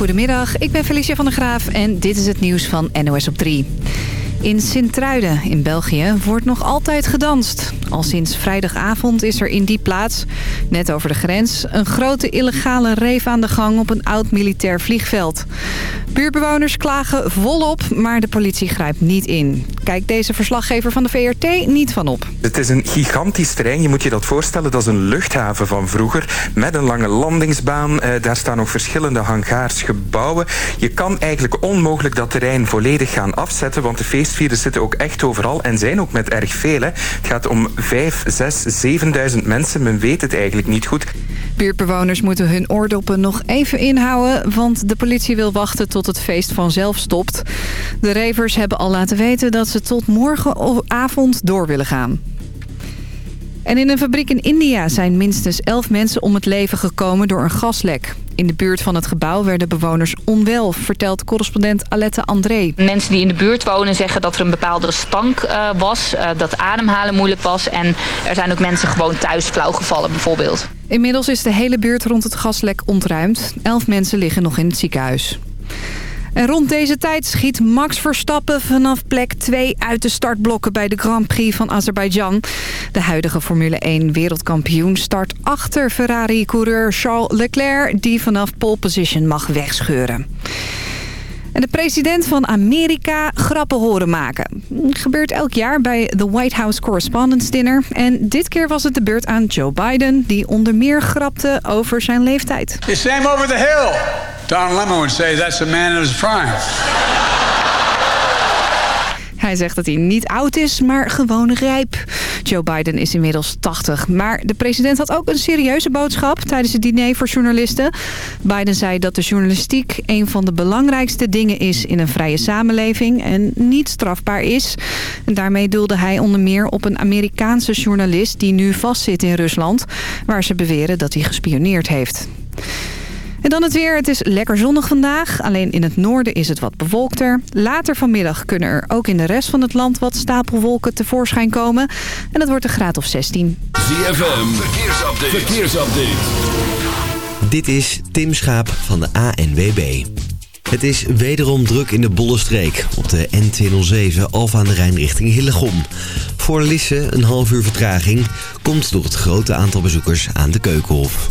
Goedemiddag, ik ben Felicia van der Graaf en dit is het nieuws van NOS op 3. In Sint-Truiden in België wordt nog altijd gedanst. Al sinds vrijdagavond is er in die plaats, net over de grens... een grote illegale reef aan de gang op een oud militair vliegveld. Buurbewoners klagen volop, maar de politie grijpt niet in. Kijk deze verslaggever van de VRT niet van op. Het is een gigantisch terrein, je moet je dat voorstellen. Dat is een luchthaven van vroeger, met een lange landingsbaan. Eh, daar staan nog verschillende hangaars, gebouwen. Je kan eigenlijk onmogelijk dat terrein volledig gaan afzetten... want de feestvierders zitten ook echt overal en zijn ook met erg veel. Het gaat om 5, 6, 7.000 mensen. Men weet het eigenlijk niet goed. Buurtbewoners moeten hun oordoppen nog even inhouden... want de politie wil wachten tot het feest vanzelf stopt. De revers hebben al laten weten dat ze tot morgenavond door willen gaan. En in een fabriek in India zijn minstens 11 mensen om het leven gekomen door een gaslek. In de buurt van het gebouw werden bewoners onwel, vertelt correspondent Alette André. Mensen die in de buurt wonen zeggen dat er een bepaalde stank uh, was, uh, dat ademhalen moeilijk was. En er zijn ook mensen gewoon thuis flauw gevallen bijvoorbeeld. Inmiddels is de hele buurt rond het gaslek ontruimd. Elf mensen liggen nog in het ziekenhuis. En rond deze tijd schiet Max Verstappen vanaf plek 2 uit de startblokken bij de Grand Prix van Azerbeidzjan. De huidige Formule 1 wereldkampioen start achter Ferrari-coureur Charles Leclerc... die vanaf pole position mag wegscheuren. En de president van Amerika grappen horen maken. Gebeurt elk jaar bij de White House Correspondents' Dinner. En dit keer was het de beurt aan Joe Biden... die onder meer grapte over zijn leeftijd. It's same over the hill. Don Lemon would say that's a man in his prime. Hij zegt dat hij niet oud is, maar gewoon rijp. Joe Biden is inmiddels 80. Maar de president had ook een serieuze boodschap tijdens het diner voor journalisten. Biden zei dat de journalistiek een van de belangrijkste dingen is in een vrije samenleving en niet strafbaar is. En daarmee doelde hij onder meer op een Amerikaanse journalist die nu vastzit in Rusland, waar ze beweren dat hij gespioneerd heeft. En dan het weer. Het is lekker zonnig vandaag. Alleen in het noorden is het wat bewolkter. Later vanmiddag kunnen er ook in de rest van het land wat stapelwolken tevoorschijn komen. En dat wordt een graad of 16. ZFM, verkeersupdate. verkeersupdate. Dit is Tim Schaap van de ANWB. Het is wederom druk in de Bollenstreek op de N207 Alfa aan de Rijn richting Hillegom. Voor Lisse een half uur vertraging komt door het grote aantal bezoekers aan de Keukenhof.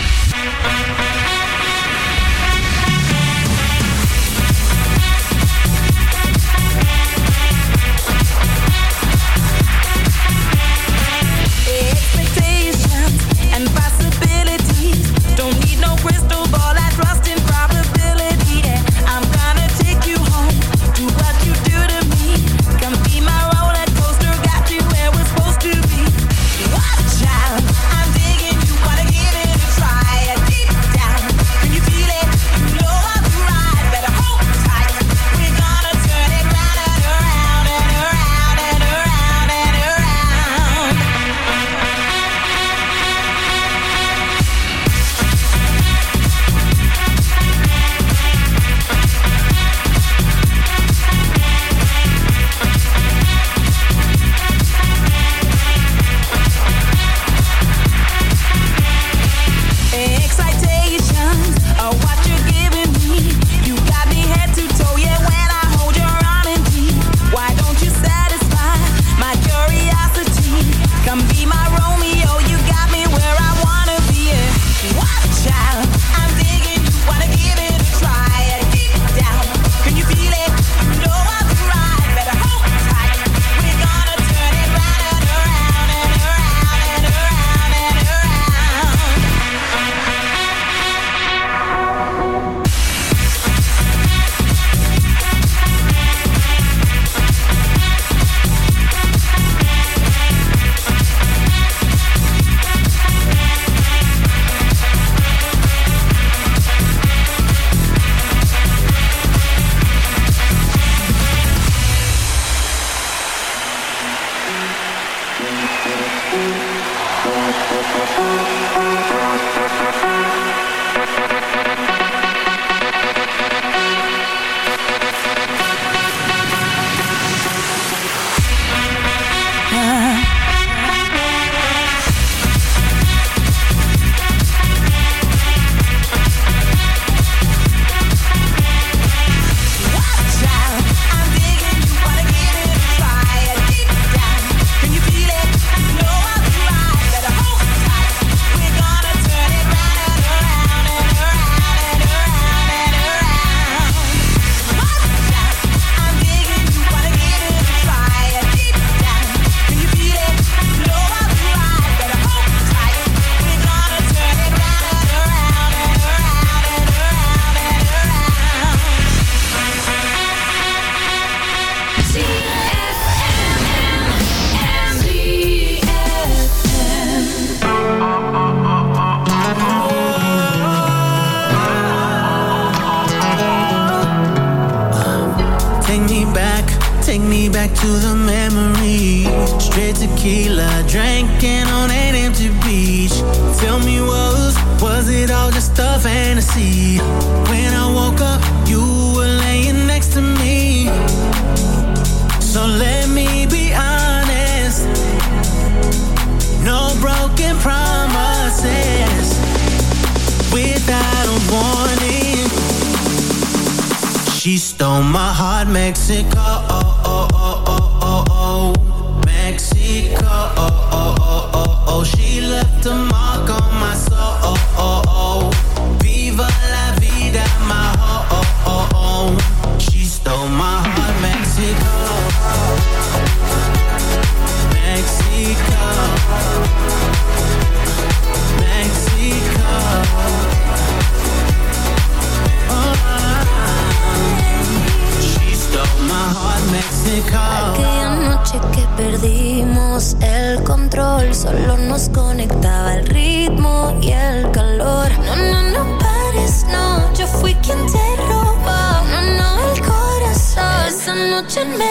doesn't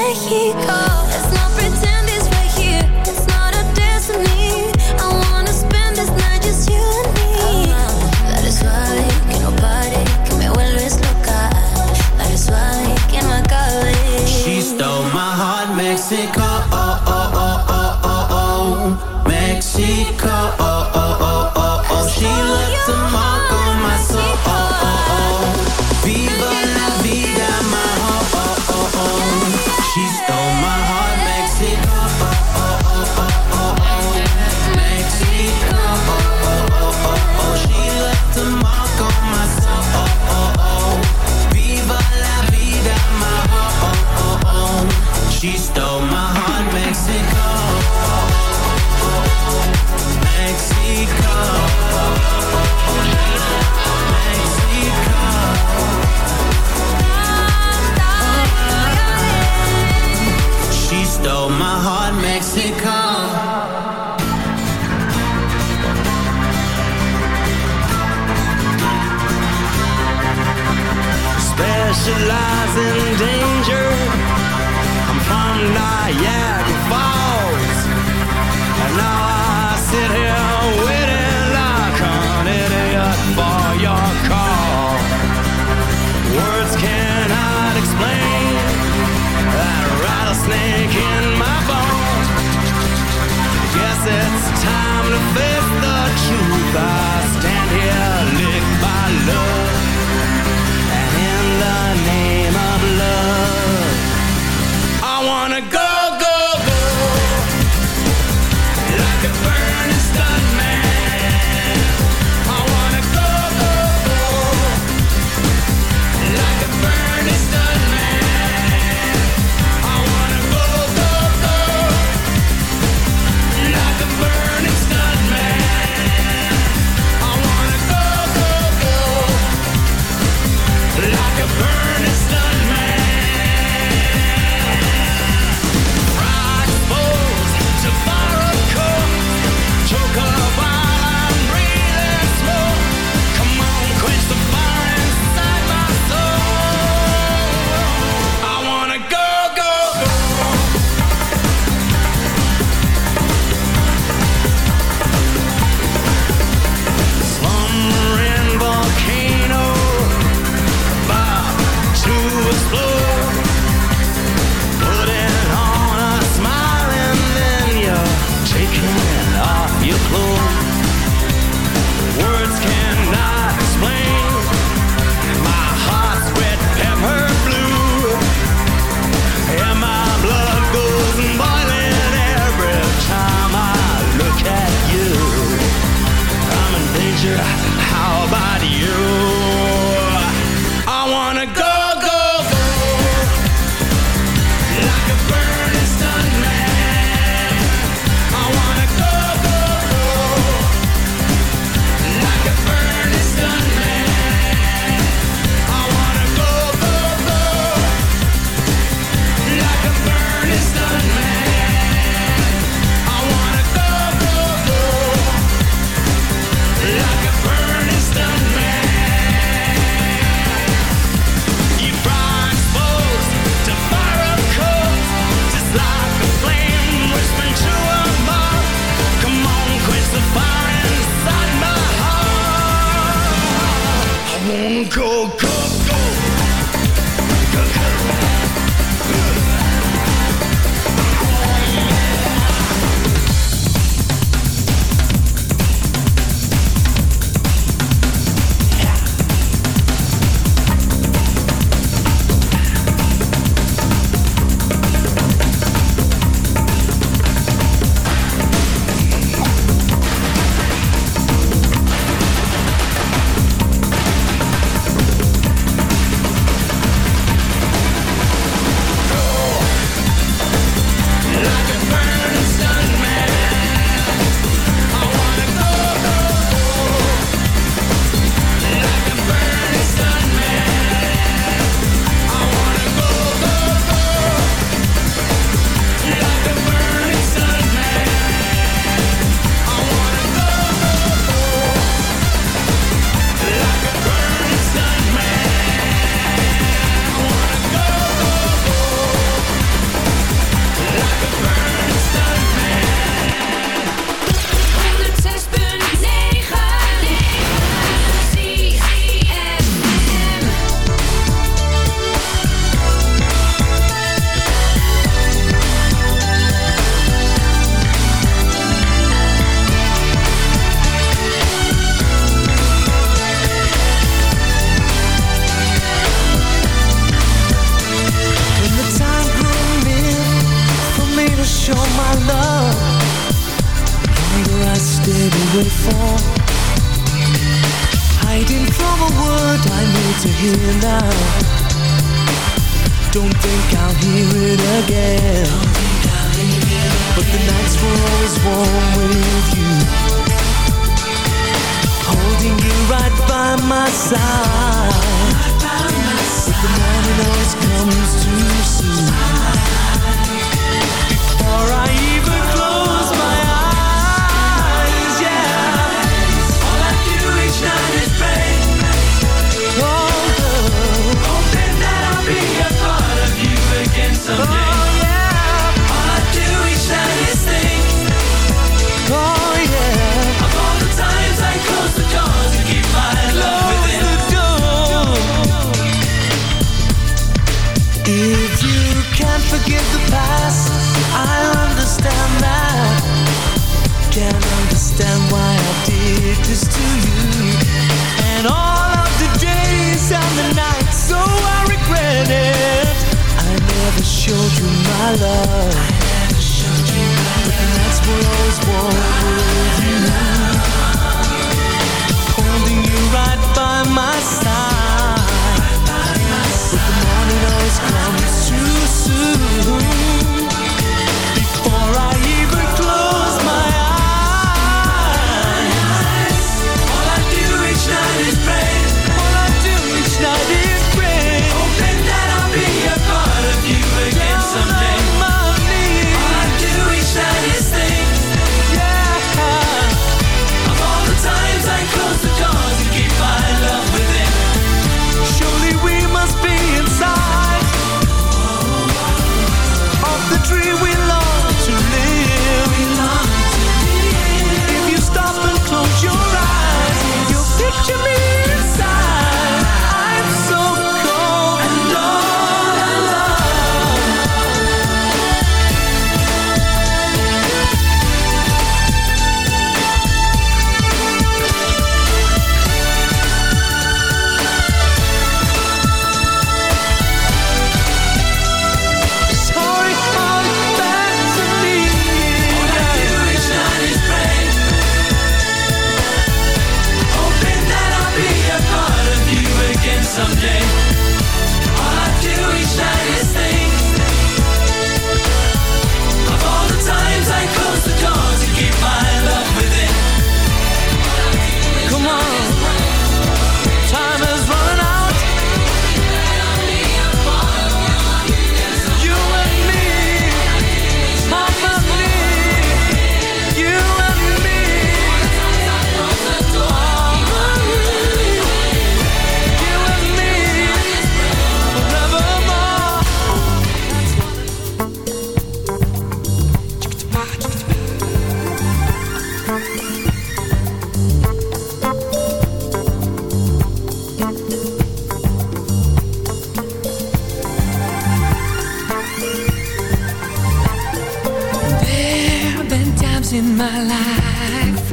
in my life.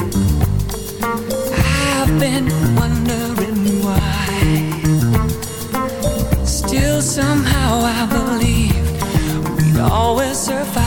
I've been wondering why. Still somehow I believe we'd always survive.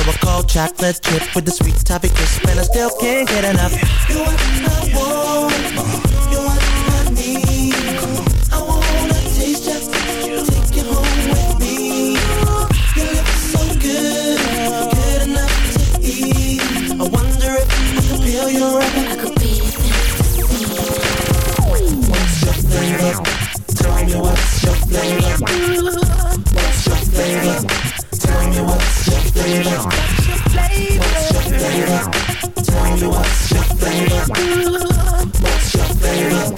So cold chocolate chip with the sweet toffee crisp, and I still can't get enough. You are the one. You are flavor? What's your flavor? Tell me what's your flavor? What's your flavor?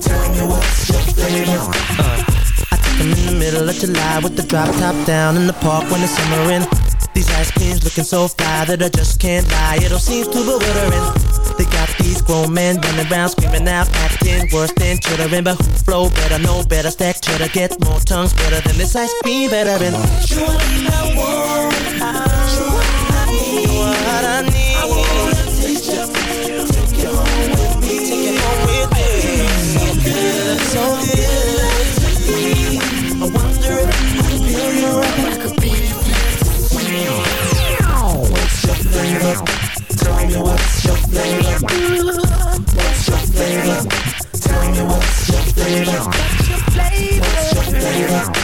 Tell me what's your flavor? Uh, I took them in the middle of July with the drop top down in the park when it's summering. These ice creams looking so fly that I just can't buy. It all seems too bewildering. They got these grown men running around screaming out, acting worse than chittering. But who flow better, No better, stack to get more tongues better than this ice cream veteran. You ain't my world. What's your flavor?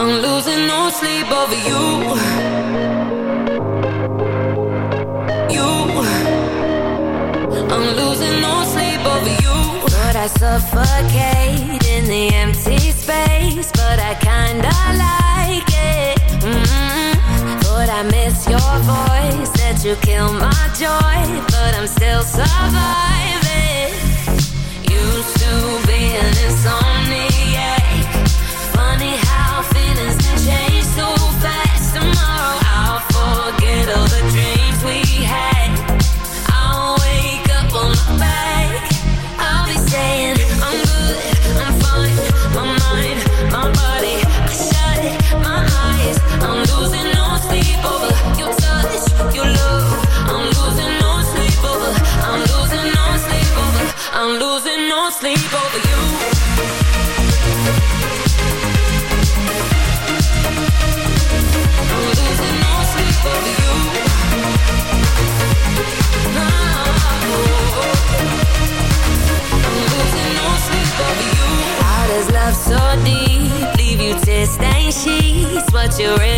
I'm losing no sleep over you. You. I'm losing no sleep over you. Thought I suffocate in the empty space, but I kinda like it. mm Thought I miss your voice, that you kill you really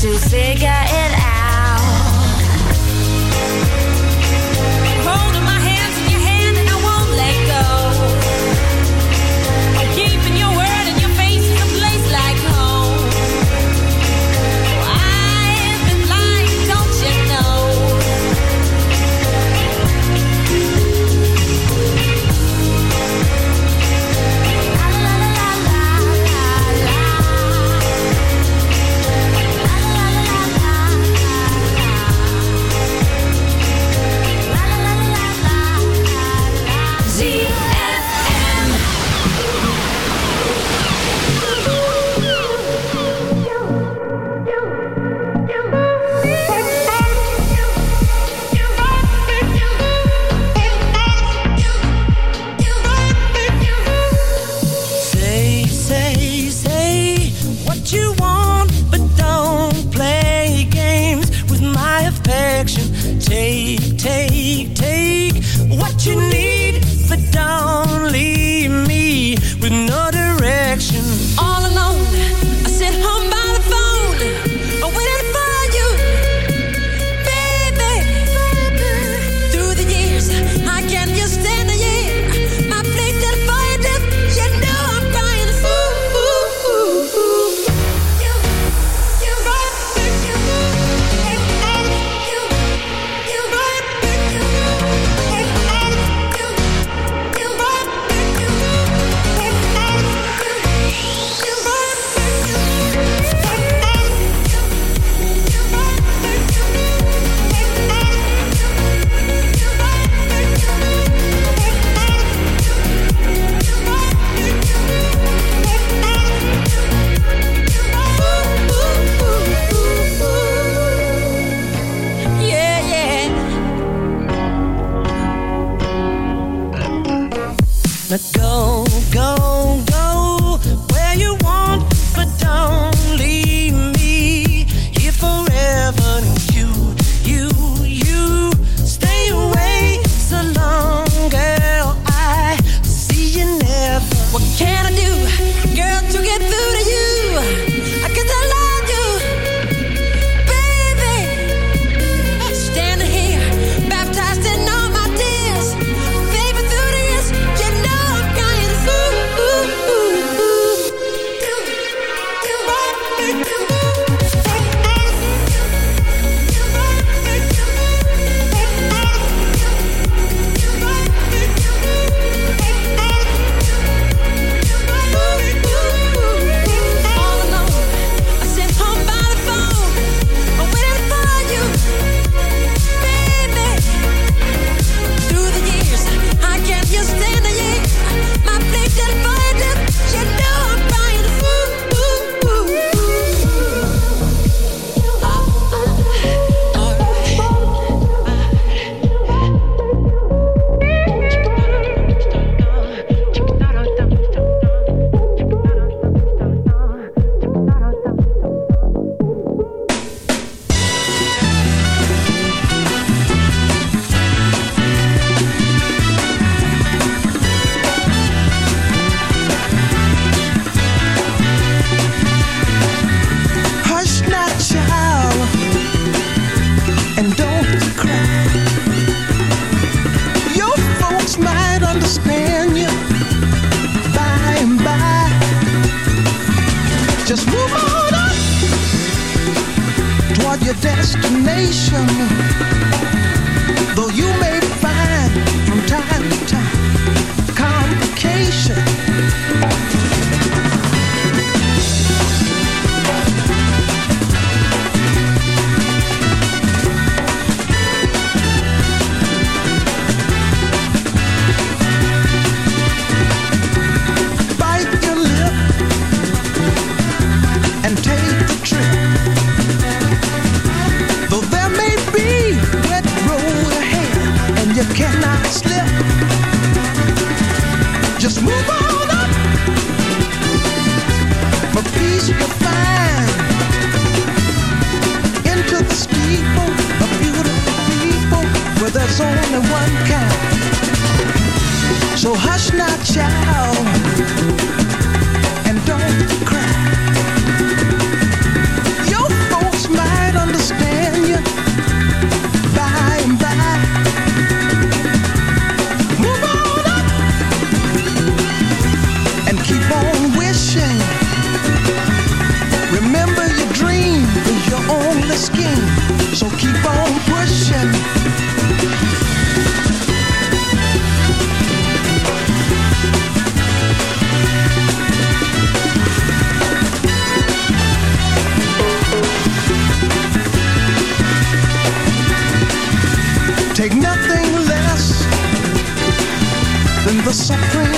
to say goodbye. what you want, but don't play games with my affection. Take, take, take what you need, but don't leave me with another. So hush not, child, suffering.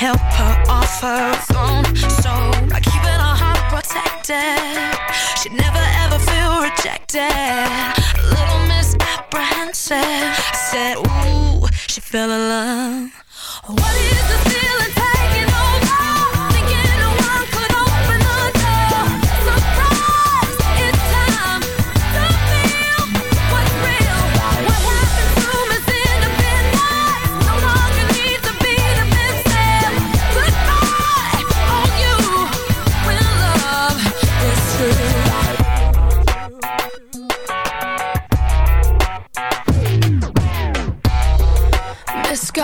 help her off her throne. So by keeping her heart protected, she'd never ever feel rejected. Little Miss Apprehensive said, Ooh, she fell in love. What is the feeling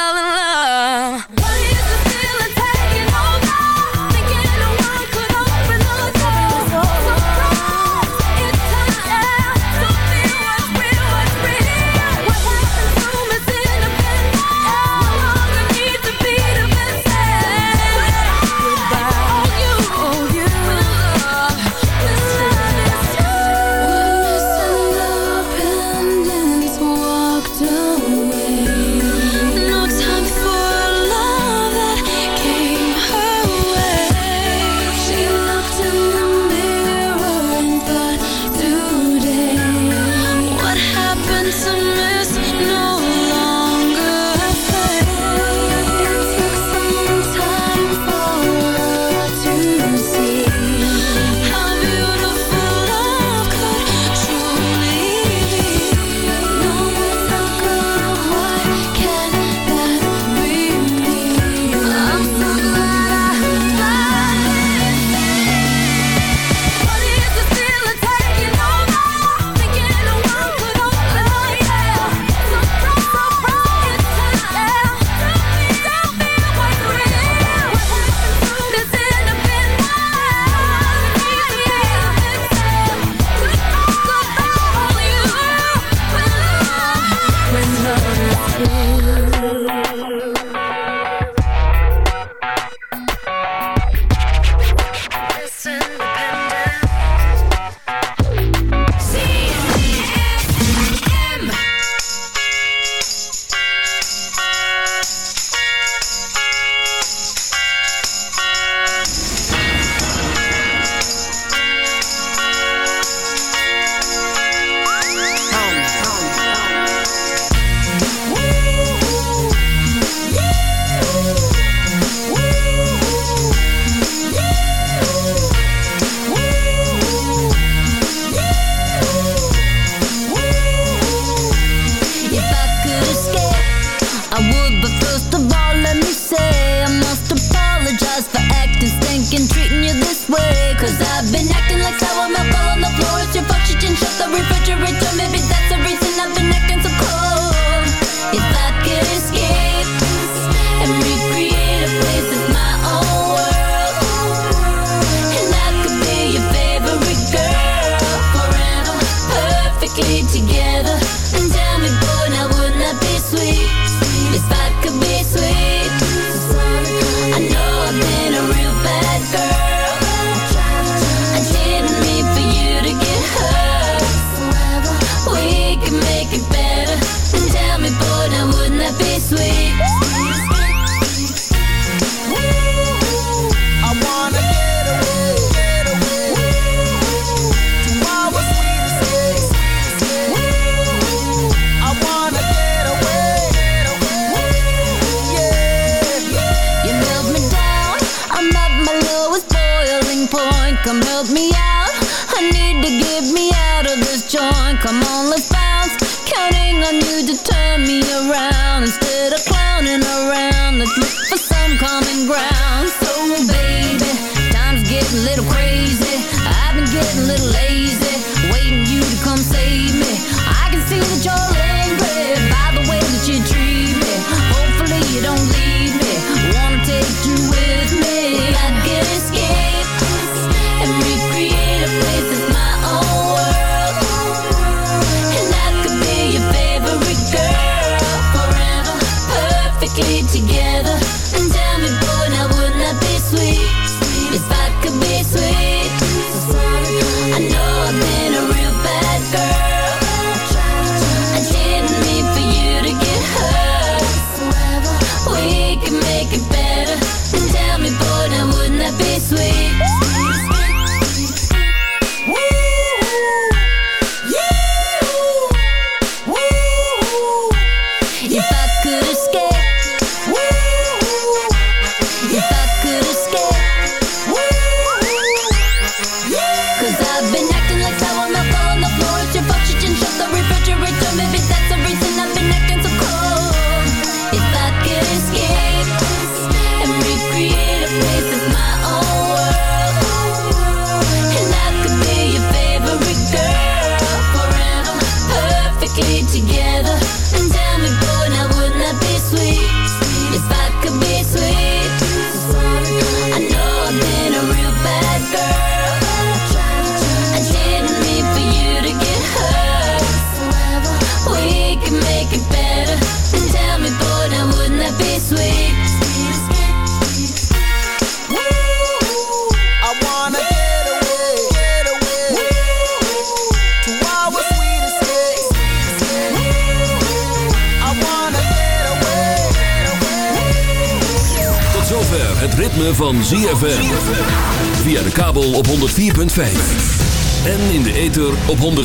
Fell in love.